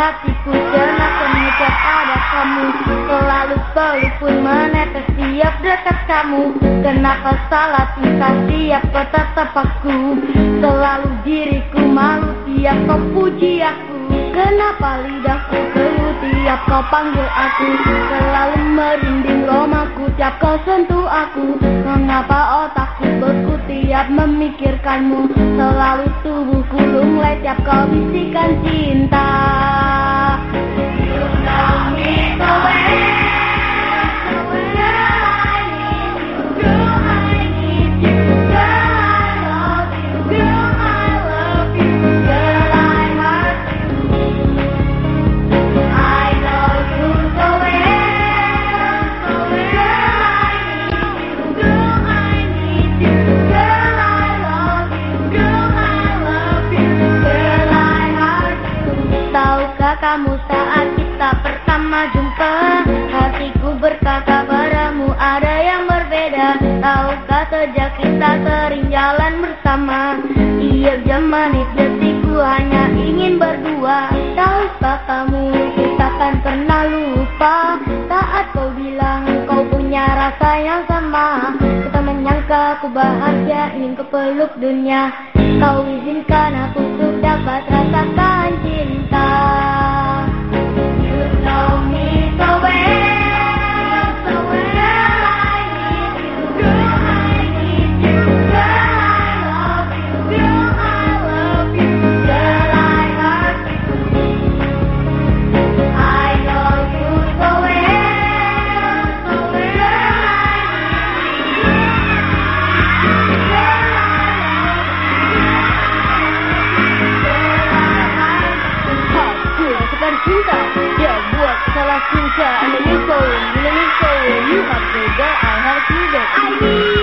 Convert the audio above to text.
Hatiku jenak mengucap ada kamu. Selalu peluk pun menetes siap dekat kamu. Kenapa salah tingkah tiap kau tetap aku? Selalu diriku malu tiap kau puji aku. Kenapa lidahku keluh tiap kau panggil aku? Selalu merinding romaku tiap kau sentuh aku. Mengapa otakku beku tiap memikirkanmu? Selalu tubuhku lunglai tiap kau bisikan cinta kamu saat kita pertama jumpa. Hatiku berkata padamu ada yang berbeda. Tahukah sejak kita sering jalan bersama? Iya jam menit detikku hanya ingin berdua. Tahukah kamu kita kan pernah lupa Saat kau bilang kau punya rasa yang sama. Kita menyangka aku bahagia ingin kepeluk dunia. Kau izinkan aku untuk dapat rasakan cinta. Thank you.